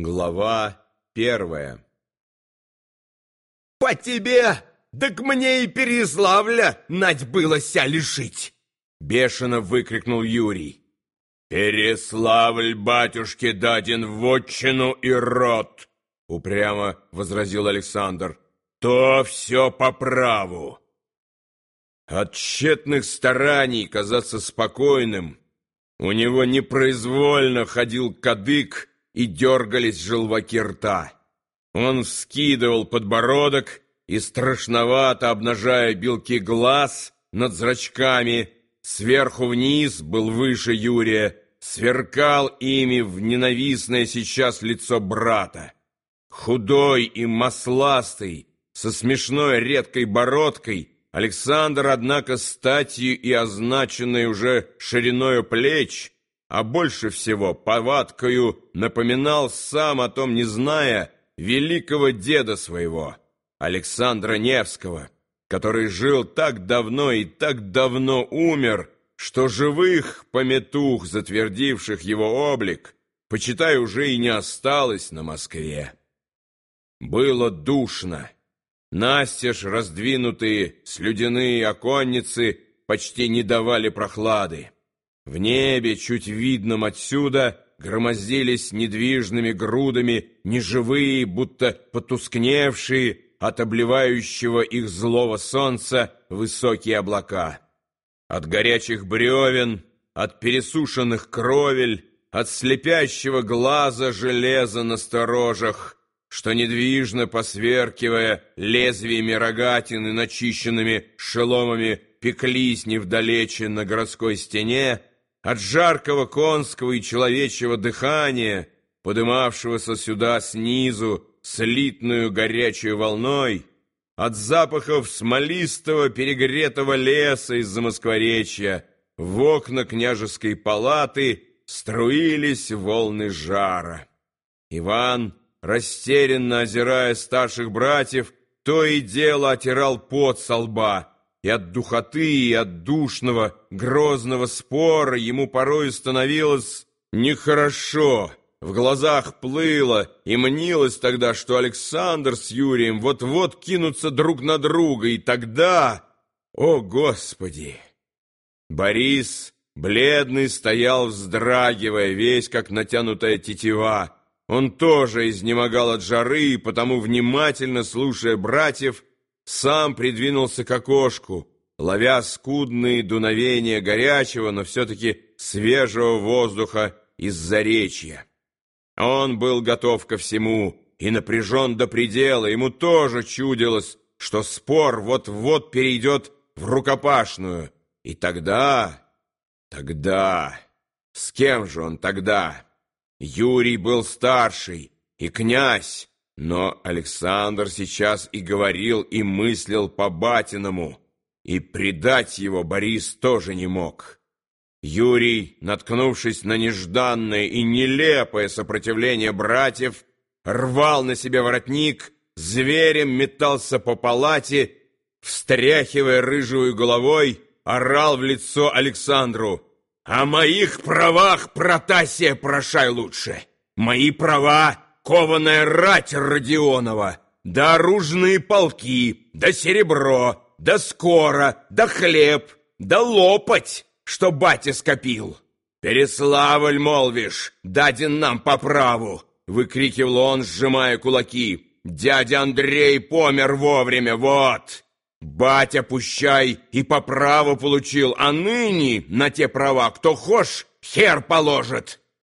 Глава первая «По тебе, так мне и Переславля нать было ся лишить!» Бешено выкрикнул Юрий. «Переславль батюшке даден в отчину и род!» Упрямо возразил Александр. «То все по праву!» От тщетных стараний казаться спокойным у него непроизвольно ходил кадык и дергались желваки рта. Он вскидывал подбородок и, страшновато обнажая белки глаз над зрачками, сверху вниз был выше Юрия, сверкал ими в ненавистное сейчас лицо брата. Худой и масластый, со смешной редкой бородкой, Александр, однако, статью и означенной уже шириною плеч, а больше всего повадкою напоминал сам о том, не зная, великого деда своего, Александра Невского, который жил так давно и так давно умер, что живых пометух, затвердивших его облик, почитай, уже и не осталось на Москве. Было душно. Настежь раздвинутые слюдяные оконницы почти не давали прохлады. В небе, чуть видном отсюда, громоздились недвижными грудами неживые, будто потускневшие от обливающего их злого солнца высокие облака. От горячих бревен, от пересушенных кровель, от слепящего глаза железа на сторожах, что, недвижно посверкивая лезвиями рогатины, начищенными шеломами, пеклись невдалече на городской стене, от жаркого конского и человечьего дыхания, подымавшегося сюда снизу слитную горячей волной, от запахов смолистого перегретого леса из-за Москворечья в окна княжеской палаты струились волны жара. Иван, растерянно озирая старших братьев, то и дело отирал пот со лба, и от духоты, и от душного, грозного спора ему порой становилось нехорошо. В глазах плыло и мнилось тогда, что Александр с Юрием вот-вот кинутся друг на друга, и тогда... О, Господи! Борис, бледный, стоял, вздрагивая, весь как натянутая тетива. Он тоже изнемогал от жары, и потому, внимательно слушая братьев, сам придвинулся к окошку, ловя скудные дуновения горячего, но все-таки свежего воздуха из заречья. Он был готов ко всему и напряжен до предела. Ему тоже чудилось, что спор вот-вот перейдет в рукопашную. И тогда... Тогда... С кем же он тогда? Юрий был старший, и князь, но Александр сейчас и говорил, и мыслил по-батиному, и предать его Борис тоже не мог. Юрий, наткнувшись на нежданное и нелепое сопротивление братьев, рвал на себе воротник, зверем метался по палате, встряхивая рыжую головой, орал в лицо Александру. «О моих правах, Протасия, прошай лучше! Мои права — кованая рать Родионова, да оружные полки, да серебро, да скоро, да хлеб, да лопать!» что батя скопил. «Переславль, молвишь, даден нам по праву!» — выкрикивал он, сжимая кулаки. «Дядя Андрей помер вовремя, вот! Батя, пущай, и по праву получил, а ныне на те права, кто хошь, хер положит!»